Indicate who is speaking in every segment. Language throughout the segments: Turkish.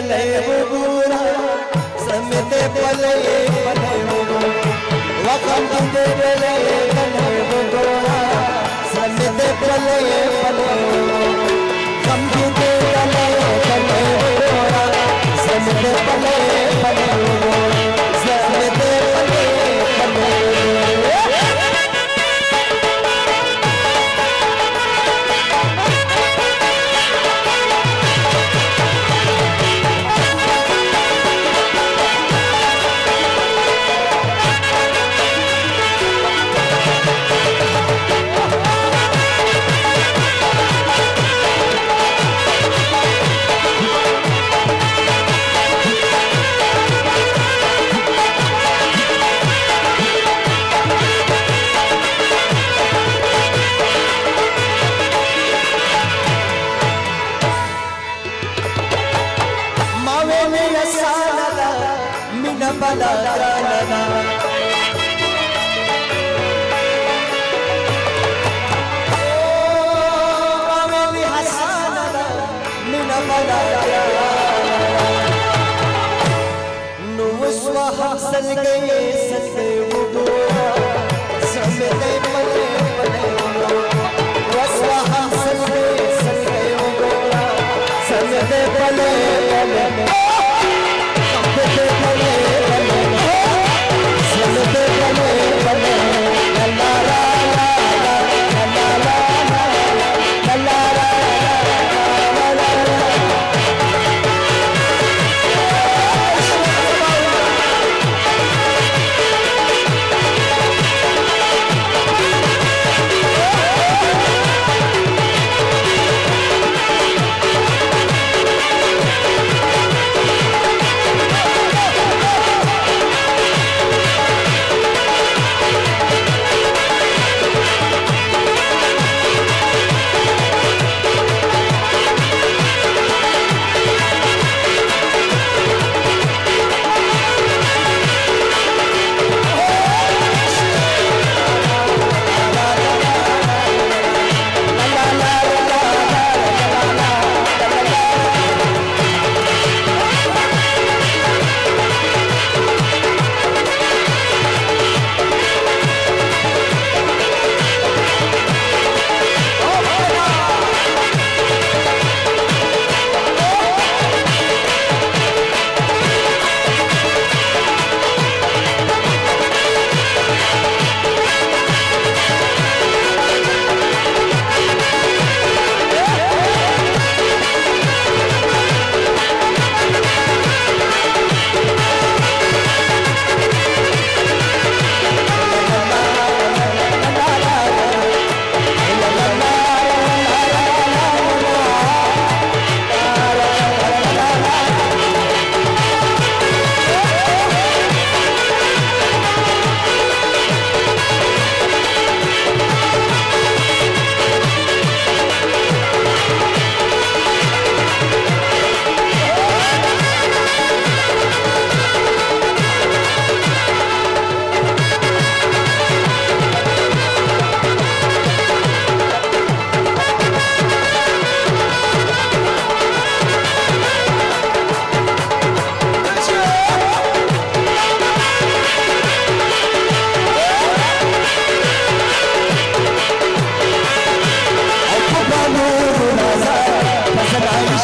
Speaker 1: لهي بوورا سميت پليه پليه وقت جي تي ري سلقي سلقي وقوة سعمل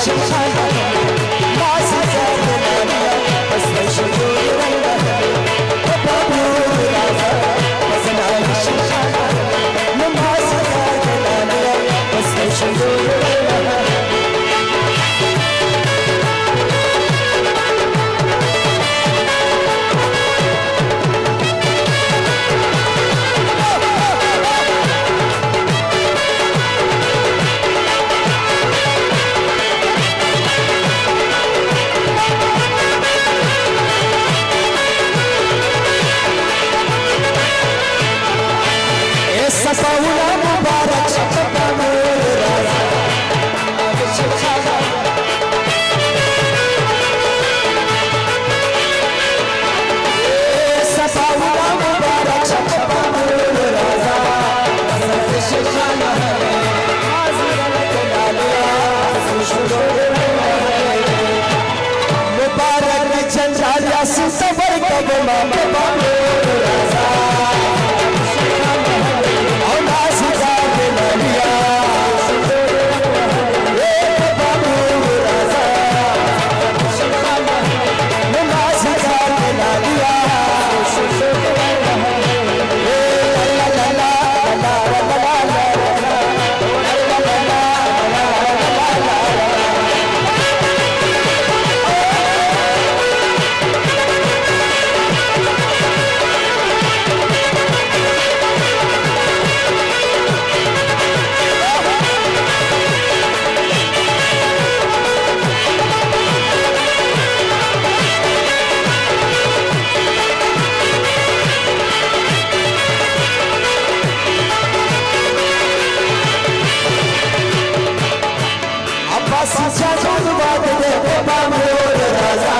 Speaker 1: sometimes. tasavvula mübarek şakada Sasavula mübarek şakada Raza Hazreti Şeyhana Hazreti Kemaliya Hazreti Mübarek. Çencarya Sultan Bey Kavma Baba بس چا جذبات دې په پام وړه راځه